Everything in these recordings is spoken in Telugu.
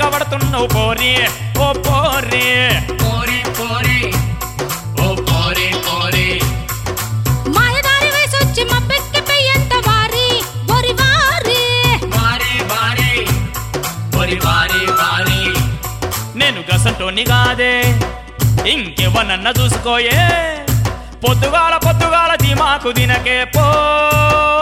పోరి ఓ పోరి. పోరి పోరి. ఓ పోరి పోరి. మాయదారి వయసొచ్చి మబ్బెక్కి పెయ్యంత వారి? ఒరి వారి. వారి వారి. పోరి వారి వారి. నేను గసంటోని కాదే ఇంకెవనన్న చూసుకోయే. పొద్దుగాల పొద్దుగాల దిమాకు దినకే పోరి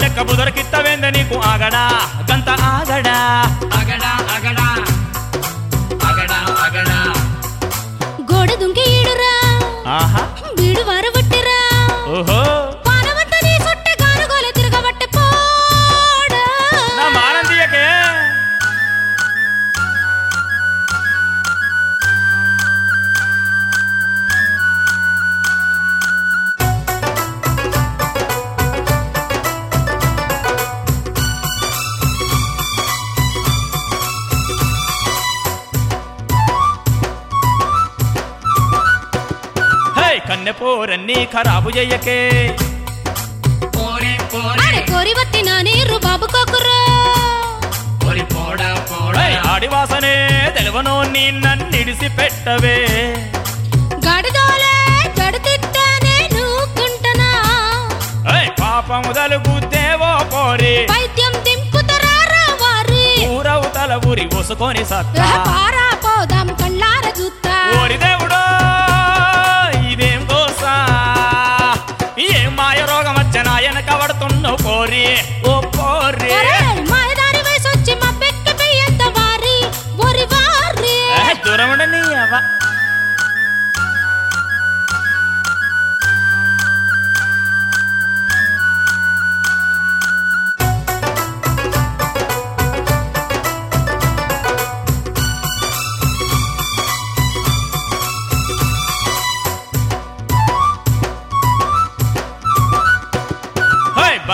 లెక్క బుదరకిత్తవేంద నీకు ఆగడా? గంత ఆగడా? అగడా అగడా అగడా అగడా గోడ దుంకి ఈడురా ఆహా. బీడు వారబట్టిరా హై కన్నె పోరన్ని ఖరాబు చెయ్యకే. పోరి పోరి. అరే కోరి నీరు బాబు తెలవనో నీ నన్నిడిసి పెట్టవే గడిదోలే నూకుంటనా పాపము తలుగుద్దేవో పోరి. వైద్యం దింపుతరా రా వారి? ఊరవుతల ఊరి పోసుకొని సత్తా. పారా పోదాం కళ్ళార చూత్తా. ఓరి దేవుడో పోరి ఓ పోరి ఒరేయ్, మాయదారి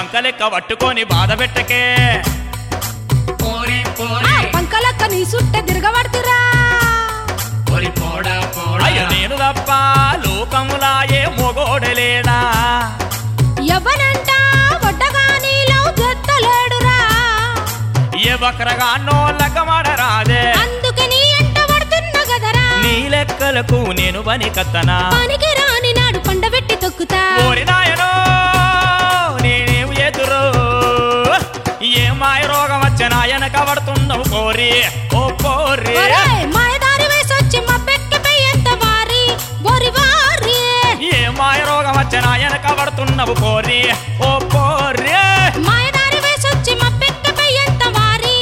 లెక్క పట్టుకొని బాధ పెట్టకే. పోరి ఆ పోరి పంకలక్క నీ సుట్టె తిరగబడుతురా. అయ్యో నేను తప్ప లోకములా ఏ మొగోడలేడా ఎవనంట వడ్డగా నీలో గెత్తలేడురా ఏ బక్రగా నోళ్ళకమడరాదే అందుకే నీ ఎంట పడుతున్న గదరా. నీ లెక్కలకు నేను పని కత్తనా పనికి పడుతున్నావు పోరి. ఓ పోరి. మాయదారి వయసొచ్చి మా పెక్కి పెయ్యంత వారి? ఒరి వారి. ఏ మాయ రోగం వచ్చనా వెనక పడుతున్నావు పోరి. ఓ పోరి. మాయదారి వయసొచ్చి మా పెక్కి పెయ్యంత వారి?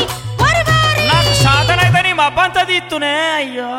నాకు సాధనైతే నీ మా పంత తీస్తునే అయ్యో.